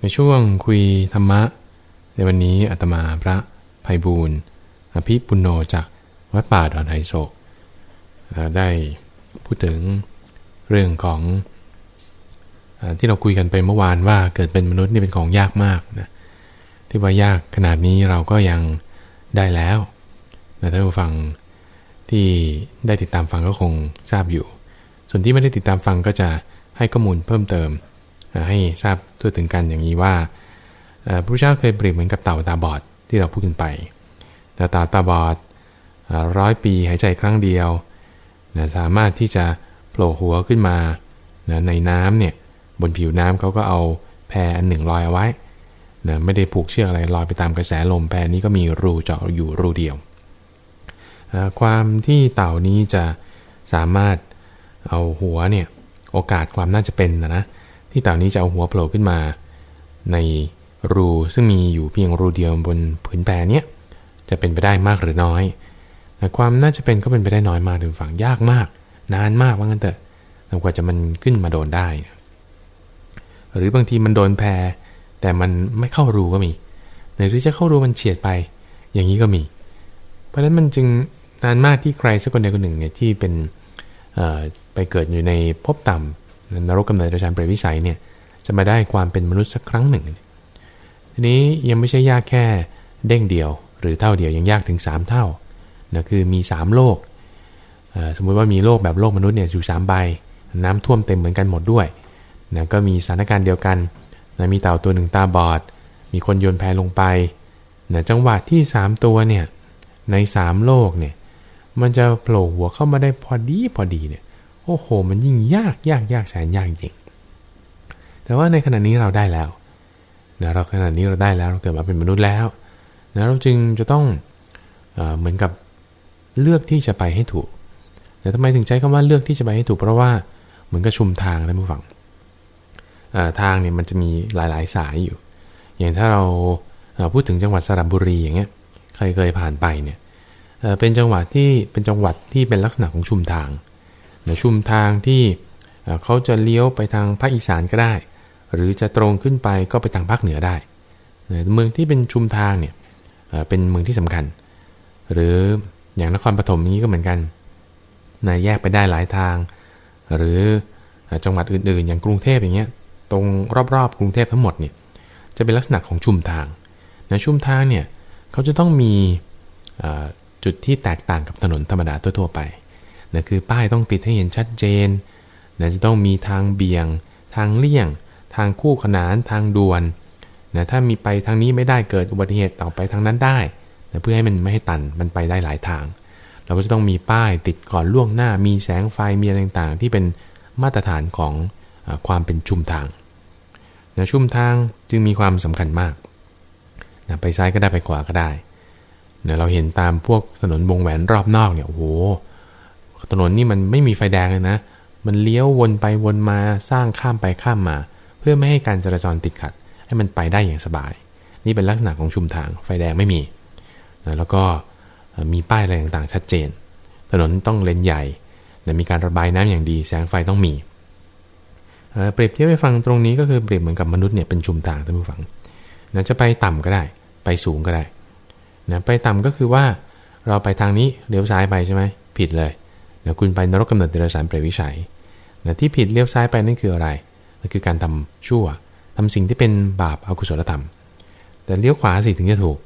ในช่วงคุยธรรมะ ในวันนี้อาตมาพระภัยบูรณ์อภิปุโนจากวัดป่าดอนไฮโศกได้พูดถึงเรื่องของอที่เราคุยกันไปเมื่อวานว่าเกิดเป็นมนุษย์นี่เป็นของยากมากนะที่ว่ายากขนาดนี้เราก็ยังได้แล้วนะท่านผู้ฟังที่ได้ติดตามฟังก็คงทราบอยู่ ส่วนที่ไม่ได้ติดตามฟังก็จะให้ข้อมูลเพิ่มเติม ให้ทราบทั่วถึงกันอย่างนี้ว่าพระเจ้าเคยเปรียบเหมือนกับเต่าตาบอดที่เราพูดกันไปแต่เต่าตาบอดร้อยปีหายใจครั้งเดียวสามารถที่จะโผล่หัวขึ้นมาในน้ำเนี่ยบนผิวน้ำเขาก็เอาแพอันหนึ่งลอยเอาไว้นะไม่ได้ผูกเชือกอะไรลอยไปตามกระแสลมแพนี้ก็มีรูเจาะอยู่รูเดียว ความที่เต่านี้จะสามารถเอาหัวเนี่ยโอกาสความน่าจะเป็นนะนะ ที่เต่านี้จะเอาหัวโผล่ขึ้นมา ในรูซึ่งมีอยู่เพียงรูเดียวบนผืนแพเนี้ยจะเป็นไปได้มากหรือน้อยแต่ความน่าจะเป็นก็เป็นไปได้น้อยมากถึงฝั่งยากมาก นานมากว่างั้นเถอะกว่าจะมันขึ้นมาโดนได้ หรือบางทีมันโดนแพรแต่มันไม่เข้ารูก็มีหรือจะเข้ารูมันเฉียดไป อย่างนี้ก็มี เพราะฉะนั้นมันจึงนานมากที่ใครสักคนใดคนหนึ่งเนี่ยที่เป็นไปเกิดอยู่ในภพต่ำ นรกกำเนิดราชานเปรตวิสัยเนี่ยจะมาได้ความเป็นมนุษย์สักครั้งหนึ่ง ทีนี้ยังไม่ใช่ยากแค่เด้งเดียว หรือเท่าเดียวยังยากถึง 3 เท่านะคือมี 3 โลก สมมุติว่ามีโลกแบบโลกมนุษย์เนี่ยอยู่สามใบ น้ำท่วมเต็มเหมือนกันหมดด้วยนะก็มีสถานการณ์เดียวกันนะมีเต่าตัวหนึ่งตาบอด มีคนโยนแพลงไปนะจังหวะที่ 3 ตัวเนี่ยใน 3 โลกเนี่ยมันจะโผล่หัวเข้ามาได้พอดีพอดีเนี่ย โอ้โห มันยิ่งยากยากยากแสนยากจริง แต่ว่าในขณะนี้เราได้แล้วนะเราขณะนี้เราได้แล้วเราเกิดมาเป็นมนุษย์แล้วนะเราจึงจะต้องเอเหมือนกับเลือกที่จะไปให้ถูก แต่ทำไมถึงใช้คำว่าเลือกที่จะไปให้ถูก เพราะว่าเหมือนกับชุมทางนะผู้ฟังทางเนี่ยมันจะมีหลาย ๆ สายอยู่ อย่างถ้าเราพูดถึงจังหวัดสระบุรีอย่างเงี้ย ใครเคยผ่านไปเนี่ยเป็นจังหวัดที่เป็นจังหวัดที่เป็นลักษณะของชุมทาง ชุมทางที่เขาจะเลี้ยวไปทางภาคอีสานก็ได้ หรือจะตรงขึ้นไปก็ไปทางภาคเหนือได้ เมืองที่เป็นชุมทางเนี่ยเป็นเมืองที่สำคัญ หรืออย่างนครปฐมนี้ก็เหมือนกันนะแยกไปได้หลายทาง หรือจังหวัดอื่น ๆ อย่างกรุงเทพอย่างเงี้ยตรงรอบๆกรุงเทพทั้งหมดเนี่ยจะเป็นลักษณะของชุมทางนะชุมทางเนี่ยเขาจะต้องมีจุดที่แตกต่างกับถนนธรรมดาทั่ว ๆ ไป นะคือป้ายต้องติดให้เห็นชัดเจนนะจะต้องมีทางเบี่ยง ทางเลี่ยง ทางคู่ขนานทางด่วนนะถ้ามีไปทางนี้ไม่ได้เกิดอุบัติเหตุต่อไปทางนั้นได้นะเพื่อให้มันไม่ให้ตันมันไปได้หลายทาง เราก็จะต้องมีป้ายติดก่อนล่วงหน้า มีแสงไฟมีอะไรต่างๆ ที่เป็นมาตรฐานของอความเป็นชุมทางนะชุมทางจึงมีความสำคัญมากนะไปซ้ายก็ได้ไปขวาก็ได้นะเราเห็นตามพวกถนนวงแหวนรอบนอกเนี่ยโอ้โห ถนนนี่มันไม่มีไฟแดงเลยนะ มันเลี้ยววนไปวนมาสร้างข้ามไปข้ามมา เพื่อไม่ให้การจราจรติดขัด ให้มันไปได้อย่างสบาย นี่เป็นลักษณะของชุมทางไฟแดงไม่มีนะแล้วก็มีป้ายอะไรต่างๆ ชัดเจน ถนนต้องเลนใหญ่นะมีการระบายน้ำอย่างดีแสงไฟต้องมีเปรียบเทียบให้ฟังตรงนี้ก็คือเปรียบเหมือนกับมนุษย์เนี่ยเป็นชุมทางท่านผู้ฟังนะจะไปต่ำก็ได้ ไปสูงก็ได้นะไปต่ำก็คือว่าเราไปทางนี้เลี้ยวซ้ายไปใช่ไหมผิดเลย นะคุณไปนรกกำเนิดเดรัจฉานเปรตวิสัยนะที่ผิดเลี้ยวซ้ายไปนั่นคืออะไรนั่นคือการทำชั่วทำสิ่งที่เป็นบาปอกุศลธรรม แต่เลี้ยวขวาสิถึงจะถูก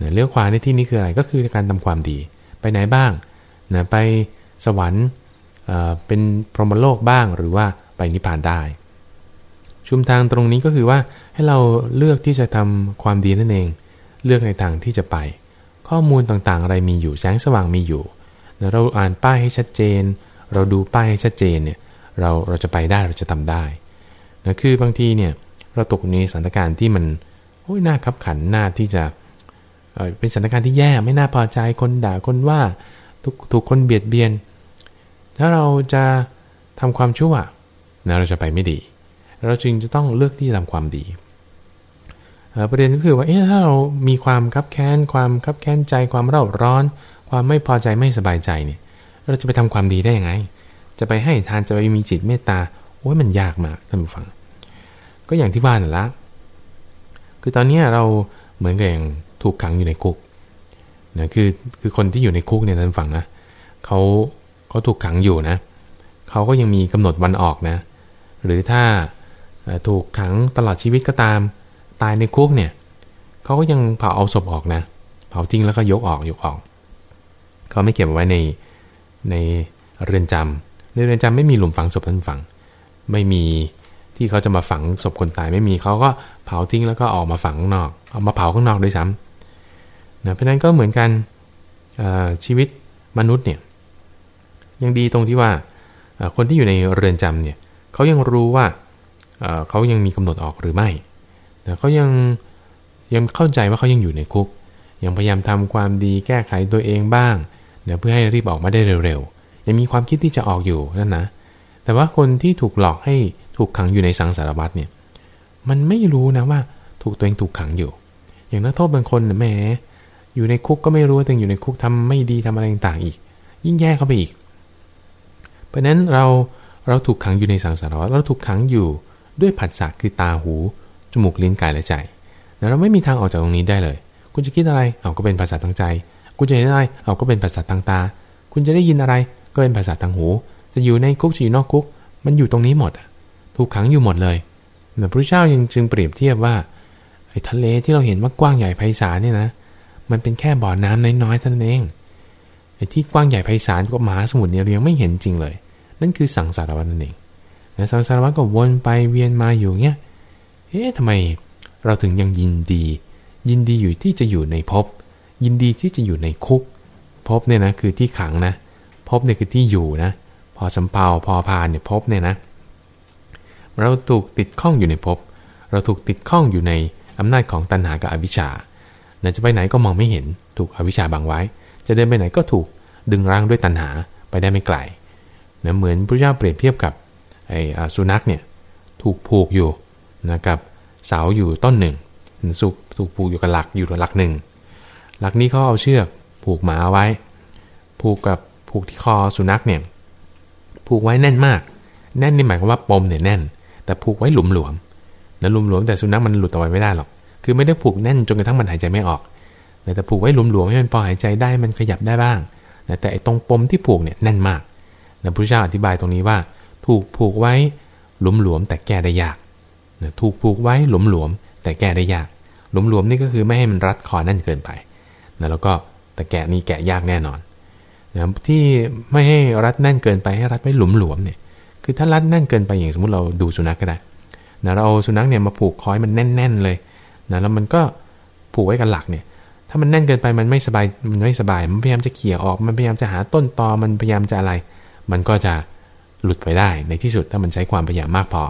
นะเลี้ยวขวาในที่นี้คืออะไรก็คือการทำความดี ไปไหนบ้างนะไปสวรรค์เป็นพรหมโลกบ้างหรือว่าไปนิพพานได้ ชุมทางตรงนี้ก็คือว่าให้เราเลือกที่จะทำความดีนั่นเอง เลือกในทางที่จะไป ข้อมูลต่างๆ อะไรมีอยู่แสงสว่างมีอยู่ เราอ่านป้ายให้ชัดเจน เราดูป้ายให้ชัดเจนเนี่ยเราเราจะไปได้เราจะทำได้นะคือบางทีเนี่ยเราตกในสถานการณ์ที่มันโอ้ยน่าขับขันน่าที่จะเป็นสถานการณ์ที่แย่ไม่น่าพอใจคนด่าคนว่าถูกถูกคนเบียดเบียน ถ้าเราจะทำความชั่วนะเราจะไปไม่ดี เราจึงจะต้องเลือกที่จะทำความดีประเด็นก็คือว่าเอ๊ะถ้าเรามีความคับแค้นความคับแค้นใจความเร่าร้อน ความไม่พอใจไม่สบายใจเนี่ย เราจะไปทำความดีได้ยังไง จะไปให้ทานจะไปมีจิตเมตตาโอ้ยมันยากมากท่านผู้ฟัง ก็อย่างที่ว่านั่นละ คือตอนนี้เราเหมือนกับอย่างถูกขังอยู่ในคุกนะคือคือคนที่อยู่ในคุกเนี่ยท่านฟังนะเขาเขาถูกขังอยู่นะเขาก็ยังมีกำหนดวันออกนะ หรือถ้าถูกขังตลอดชีวิตก็ตาม ตายในคุกเนี่ยเขาก็ยังเผาเอาศพออกนะ เผาทิ้งแล้วก็ยกออกยกออก เขาไม่เก็บไว้ในในเรือนจำในเรือนจำไม่มีหลุมฝังศพท่านฝัง ไม่มีที่เขาจะมาฝังศพคนตายไม่มีเขาก็เผาทิ้งแล้วก็ออกมาฝังข้างนอก เอามาเผาข้างนอกด้วยซ้ำนะเพราะนั้นก็เหมือนกันชีวิตมนุษย์เนี่ยยังดีตรงที่ว่าคนที่อยู่ในเรือนจำเนี่ยเขายังรู้ว่าเขายังมีกำหนดออกหรือไม่แต่เขายังยังเข้าใจว่าเขายังอยู่ในคุก ยังพยายามทำความดีแก้ไขตัวเองบ้าง เเพื่อให้รีบออกมาได้เร็วๆยังมีความคิดที่จะออกอยู่นั่นนะ แต่ว่าคนที่ถูกหลอกให้ถูกขังอยู่ในสังสารวัฏเนี่ย มันไม่รู้นะว่าถูกตัวเองถูกขังอยู่ อย่างนักโทษบางคนแหมอยู่ในคุกก็ไม่รู้ว่าตัวเองอยู่ในคุกทำไม่ดีทำอะไรต่างๆอีก ยิ่งแย่เข้าไปอีก เพราะนั้นเราเราถูกขังอยู่ในสังสารวัฏเราถูกขังอยู่ด้วยผัสสะคือตาหูจมูกลิ้นกายและใจ เราไม่มีทางออกจากตรงนี้ได้เลย คุณจะคิดอะไร เอาก็เป็นภาษาทางใจ คุณจะเห็นอะไร เอาก็เป็นภาษาทางตา คุณจะได้ยินอะไร ก็เป็นภาษาทางหู จะอยู่ในคุกจะอยู่นอกคุก มันอยู่ตรงนี้หมด ถูกขังอยู่หมดเลยแต่พระเจ้ายังจึงเปรียบเทียบว่าไอ้ทะเลที่เราเห็นว่ากว้างใหญ่ไพศาลเนี่ยนะ มันเป็นแค่บ่อน้ำน้อยๆเท่านั้นเองไอ้ที่กว้างใหญ่ไพศาลก็มหาสมุทรเนี่ยเรายังไม่เห็นจริงเลย นั่นคือสังสารวัฏนั่นเองนะสังสารวัฏก็วนไปเวียนมาอยู่เงี้ย เอ๊ะทำไมเราถึงยังยินดี ยินดีอยู่ที่จะอยู่ในภพ ยินดีที่จะอยู่ในคุกภพเนี่ยนะคือที่ขังนะภพเนี่ยคือที่อยู่นะ พอสำเภาพอพานเนี่ยภพเนี่ยนะ เราถูกติดข้องอยู่ในภพ เราถูกติดข้องอยู่ในอำนาจของตัณหากับอวิชชาเราจะไปไหนก็มองไม่เห็น ถูกอวิชชาบังไว้ จะเดินไปไหนก็ถูกดึงรั้งด้วยตัณหาไปได้ไม่ไกลนะเหมือนพระเจ้าเปรียบเทียบกับไอ้สุนัขเนี่ยถูกผูกอยู่นะกับเสาอยู่ต้นหนึ่งสุกถูกผูกอยู่กับหลักอยู่หลักหนึ่ง หลักนี้เขาเอาเชือกผูกหมาไว้ ผูกกับผูกที่คอสุนัขเนี่ยผูกไว้แน่นมาก แน่นนี่หมายความว่าปมเนี่ยแน่น แต่ผูกไว้หลุมหลวมนะหลุมหลวมแต่สุนัขมันหลุดออกไปไม่ได้หรอก คือไม่ได้ผูกแน่นจนกระทั่งมันหายใจไม่ออก แต่ผูกไว้หลุมหลวมให้มันพอหายใจได้มันขยับได้บ้าง แต่ไอ้ตรงปมที่ผูกเนี่ยแน่นมากนะพระเจ้าอธิบายตรงนี้ว่า ถูกผูกไว้หลุมหลวมแต่แก้ได้ยากถูกผูกไว้หลวมๆแต่แก้ได้ยาก หลวมๆนี่ก็คือไม่ให้มันรัดคอแน่นเกินไป นะแล้วก็แต่แกะนี่แกะยากแน่นอนนะที่ไม่ให้รัดแน่นเกินไปให้รัดไว้หลุมหลวมเนี่ยคือถ้ารัดแน่นเกินไปอย่างสมมติเราดูสุนัขกก็ได้นะเราเอาสุนัขเนี่ยมาผูกคอยมันแน่น ๆเลยนะแล้วมันก็ผูกไว้กับหลักเนี่ย ถ้ามันแน่นเกินไปมันไม่สบายมันไม่สบาย มันพยายามจะเขี่ยออก มันพยายามจะหาต้นตอมันพยายามจะอะไร มันก็จะหลุดไปได้ในที่สุดถ้ามันใช้ความพยายามมากพอ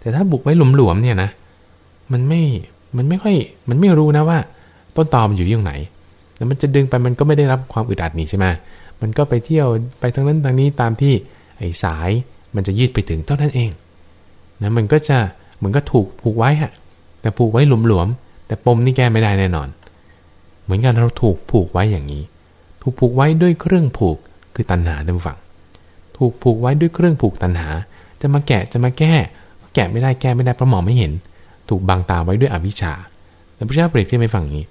แต่ถ้าบุกไว้หลวมๆเนี่ยนะ มันไม่มันไม่ค่อยมันไม่รู้นะว่า ต้นตอมันอยู่ที่ตรงไหนแล้วมันจะดึงไปมันก็ไม่ได้รับความอึดอัดนี่ใช่ไหมมันก็ไปเที่ยวไปทางนั้นทางนี้ตามที่ไอ้สายมันจะยืดไปถึงเท่านั้นเองนะมันก็จะเหมือนก็ถูกผูกไว้ฮะแต่ผูกไว้หลวมๆแต่ปมนี่แก้ไม่ได้แน่นอน เหมือนกันเราถูกผูกไว้อย่างนี้ ถูกผูกไว้ด้วยเครื่องผูกคือตัณหาท่านฟัง ถูกผูกไว้ด้วยเครื่องผูกตัณหา จะมาแกะจะมาแก้ แกะไม่ได้แก้ไม่ได้เพราะมองไม่เห็น ถูกบังตาไว้ด้วยอวิชชาแต่พระเจ้าเปรียบเทียบให้ฟังอย่างนี้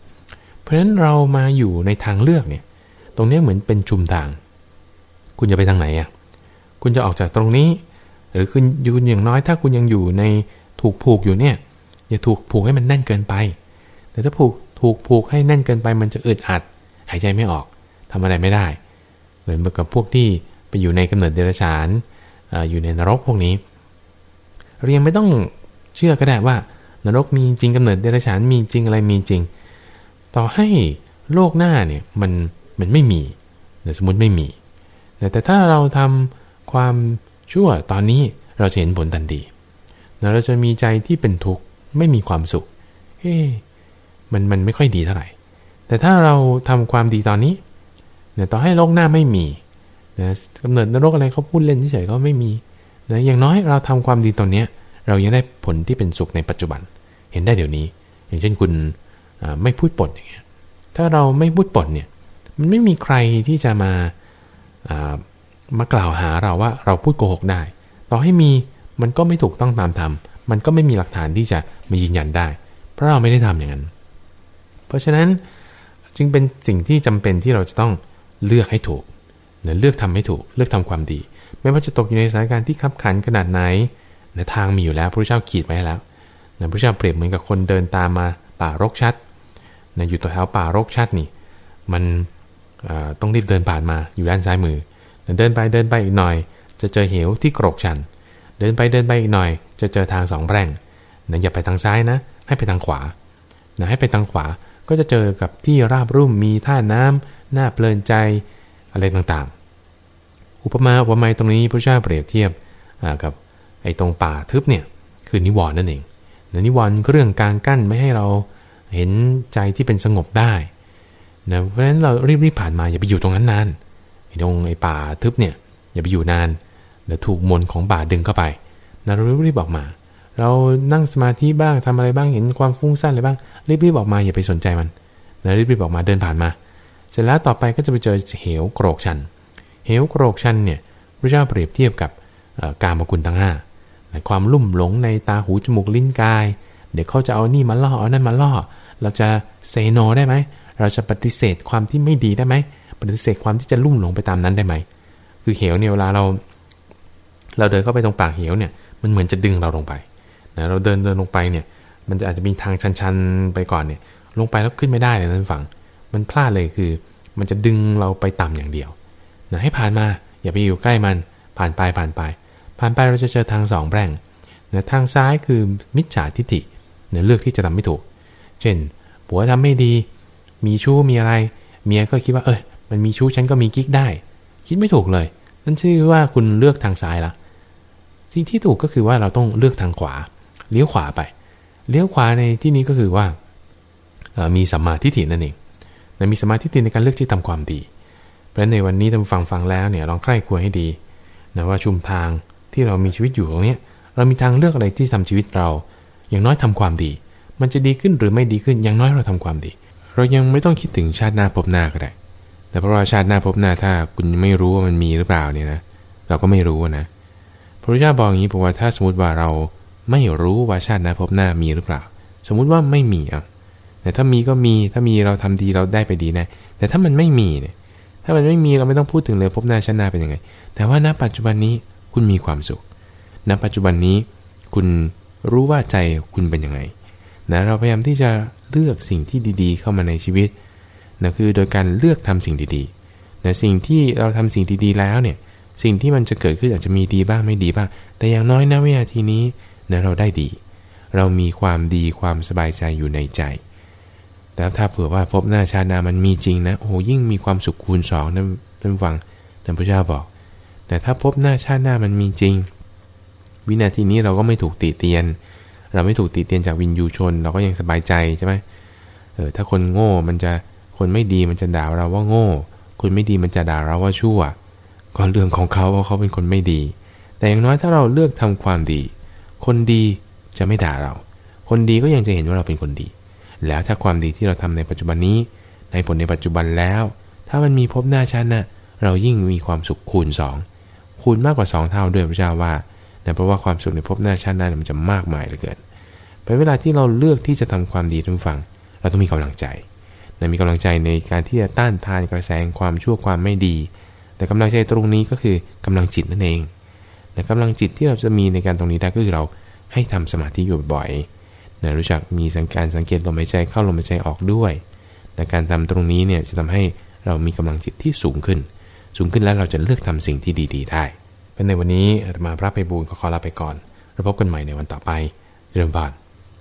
เพราะฉะนั้นเรามาอยู่ในทางเลือกเนี่ย ตรงนี้เหมือนเป็นชุมทาง คุณจะไปทางไหนอะคุณจะออกจากตรงนี้ หรือคุณอยู่อย่างน้อยถ้าคุณยังอยู่ในถูกผูกอยู่เนี่ย อย่าถูกผูกให้มันแน่นเกินไป แต่ถ้าผูกถูกผูกให้แน่นเกินไป มันจะอึดอัด หายใจไม่ออกทำอะไรไม่ได้ เหมือนกับพวกที่ไปอยู่ในกำเนิดเดรัจฉานอยู่ในนรกพวกนี้ เรายังไม่ต้องเชื่อก็ได้ว่านรกมีจริงกำเนิดเดรัจฉานมีจริงอะไรมีจริง ต่อให้โลกหน้าเนี่ยมันมันไม่มีแต่สมมติไม่มีแต่ถ้าเราทำความชั่วตอนนี้เราจะเห็นผลทันทีเราจะมีใจที่เป็นทุกข์ไม่มีความสุขเฮ้มันมันไม่ค่อยดีเท่าไหร่ แต่ถ้าเราทำความดีตอนนี้เนี่ยต่อให้โลกหน้าไม่มีนะกำเนิดนรกอะไรเขาพูดเล่นเฉยๆก็ไม่มีนะอย่างน้อยเราทำความดีตรงนี้ย เรายังได้ผลที่เป็นสุขในปัจจุบัน เห็นได้เดี๋ยวนี้ อย่างเช่นคุณ ไม่พูดปดอย่างเงี้ยถ้าเราไม่พูดปดเนี่ยมันไม่มีใครที่จะมามากล่าวหาเราว่าเราพูดโกหกได้ ต่อให้มีมันก็ไม่ถูกต้องตามธรรมมันก็ไม่มีหลักฐานที่จะมายืนยันได้ เพราะเราไม่ได้ทำอย่างนั้น เพราะฉะนั้นจึงเป็นสิ่งที่จำเป็นที่เราจะต้องเลือกให้ถูกนะเลือกทำให้ถูก เลือกทำความดี ไม่ว่าจะตกอยู่ในสถานการณ์ที่ขับขันขนาดไหนนะทางมีอยู่แล้วพระเจ้าขีดไว้แล้วนะพระเจ้าเปรียบเหมือนกับคนเดินตามมาป่ารกชัด นะอยู่ตัวแถวป่ารกชัดนี่ มันต้องรีบเดินผ่านมาอยู่ด้านซ้ายมือ เดินไปเดินไปอีกหน่อย จะเจอเหวที่โกรกชัน เดินไปเดินไปอีกหน่อย จะเจอทางสองแพร่งนะอย่าไปทางซ้ายนะ ให้ไปทางขวานะให้ไปทางขวาก็จะเจอกับที่ราบรุ่มมีท่าน้ำน่าเพลินใจอะไรต่างๆ อุปมาอุปไมยตรงนี้พระเจ้าเปรียบเทียบกับไอ้ตรงป่าทึบเนี่ยคือนิวรณ์นั่นเองนิวรณ์เรื่องการกั้นไม่ให้เรา เห็นใจที่เป็นสงบได้นะเพราะฉะนั้นเรารีบๆผ่านมาอย่าไปอยู่ตรงนั้นนานไอ้ตรงไอ้ป่าทึบเนี่ยอย่าไปอยู่นานเดี๋ยวถูกมนของป่าดึงเข้าไปนะเรารีบๆออกมา เรานั่งสมาธิบ้างทำอะไรบ้างเห็นความฟุ้งซ่านอะไรบ้างรีบๆออกมาอย่าไปสนใจมันนะรีบๆออกมาเดินผ่านมา เสร็จแล้วต่อไปก็จะไปเจอเหวโกรกชัน เหวโกรกชันเนี่ยพระเจ้าเปรียบเทียบกับการมกุลทั้งห้าความลุ่มหลงในตาหูจมูกลิ้นกาย เดี๋ยวเขาจะเอานี่มาล่อเอานั่นมาล่อ เราจะเซโนได้ไหม เราจะปฏิเสธความที่ไม่ดีได้ไหม ปฏิเสธความที่จะลุ่มหลงไปตามนั้นได้ไหม คือเหวเนี่ยเวลาเรา เราเดินเข้าไปตรงปากเหวเนี่ย มันเหมือนจะดึงเราลงไปนะเราเดินเดินลงไปเนี่ย มันจะอาจจะมีทางชันๆไปก่อนเนี่ย ลงไปแล้วขึ้นไม่ได้เลยนั่นฝั่งมันพลาดเลยคือ มันจะดึงเราไปต่ำอย่างเดียวนะให้ผ่านมา อย่าไปอยู่ใกล้มัน ผ่านไปผ่านไป ผ่านไปเราจะเจอทางสองแปร่งนะทางซ้ายคือมิจฉาทิฏฐิเนี่ยเลือกที่จะทำไม่ถูก เช่น ผัวทำไม่ดี มีชู้มีอะไร เมียก็คิดว่า เอ้ย มันมีชู้ฉันก็มีกิ๊กได้ คิดไม่ถูกเลย นั่นชื่อว่าคุณเลือกทางซ้ายละสิ่งที่ถูกก็คือว่าเราต้องเลือกทางขวา เลี้ยวขวาไป เลี้ยวขวาในที่นี้ก็คือว่า มีสัมมาทิฏฐินั่นเองนะมีสัมมาทิฏฐิในการเลือกที่ทำความดี เพราะในวันนี้ท่านฟังฟังแล้วเนี่ยลองใคร่ควรให้ดีนะว่าชุมทางที่เรามีชีวิตอยู่ตรงนี้เรามีทางเลือกอะไรที่ทำชีวิตเรา อย่างน้อยทำความดี มันจะดีขึ้นหรือไม่ดีขึ้นอย่างน้อยเราทำความดี เรายังไม่ต้องคิดถึงชาติหน้าพบหน้าก็ได้ แต่เพราะว่าชาติหน้าพบหน้าถ้าคุณไม่รู้ว่ามันมีหรือเปล่าเนี่ยนะเราก็ไม่รู้นะพระพุทธเจ้าบอกอย่างนี้บอกว่าถ้าสมมติว่าเราไม่รู้ว่าชาติหน้าพบหน้ามีหรือเปล่า สมมุติว่าไม่มีอะแต่ถ้ามีก็มีถ้ามีเราทำดีเราได้ไปดีนะแต่ถ้ามันไม่มีเนี่ยถ้ามันไม่มีเราไม่ต้องพูดถึงเลยพบหน้าชาติหน้าเป็นยังไง แต่ว่าณปัจจุบันนี้คุณมีความสุขณปัจจุบันนี้คุณรู้ว่าใจคุณเป็นยังไง นะเราพยายามที่จะเลือกสิ่งที่ดีๆ เข้ามาในชีวิตนะคือโดยการเลือกทำสิ่งดีๆนะสิ่งที่เราทำสิ่งดีๆแล้วเนี่ยสิ่งที่มันจะเกิดขึ้นอาจจะมีดีบ้างไม่ดีบ้าง แต่อย่างน้อยนะวินาทีนี้นะเราได้ดี เรามีความดีความสบายใจอยู่ในใจ แต่ถ้าเผื่อว่าพบหน้าชาตินามันมีจริงนะโอ้ยิ่งมีความสุขคูณสองนะท่านฟังท่านพระเจ้าบอก แต่ถ้าพบหน้าชาติหน้ามันมีจริง วินาทีนี้เราก็ไม่ถูกตีเตียน เราไม่ถูกตีเตียนจากวินยูชน เราก็ยังสบายใจใช่ไหมเออถ้าคนโง่มันจะคนไม่ดีมันจะด่าเราว่าโง่ คนไม่ดีมันจะด่าเราว่าชั่วก็เรื่องของเขาว่าเขาเป็นคนไม่ดี แต่อย่างน้อยถ้าเราเลือกทำความดี คนดีจะไม่ด่าเรา คนดีก็ยังจะเห็นว่าเราเป็นคนดี แล้วถ้าความดีที่เราทำในปัจจุบันนี้ ในผลในปัจจุบันแล้ว ถ้ามันมีพบหน้าชันนะ่ะเรายิ่งมีความสุขคูณ 2 คูณมากกว่า 2 เท่าด้วยพระเจ้าว่า นะเพราะว่าความสุขในพบหน้าชันนั้นมันจะมากมายเหลือเกินเป็นเวลาที่เราเลือกที่จะทำความดีทุกฝั่งเราต้องมีกำลังใจนะมีกำลังใจในการที่จะต้านทานกระแสความชั่วความไม่ดี แต่กำลังใจตรงนี้ก็คือกำลังจิตนั่นเองแต่กำลังจิตที่เราจะมีในการตรงนี้ได้ก็คือเราให้ทำสมาธิอยู่บ่อยนะรู้จักมีสังการสังเกตลมหายใจเข้าลมหายใจออกด้วยแต่การทำตรงนี้เนี่ยจะทำให้เรามีกำลังจิตที่สูงขึ้น สูงขึ้นแล้วเราจะเลือกทำสิ่งที่ดี ๆ ได้ เป็นในวันนี้อาตมาพระไปบูลก็ขอลาไปก่อน แล้วพบกันใหม่ในวันต่อไปเจริญบาน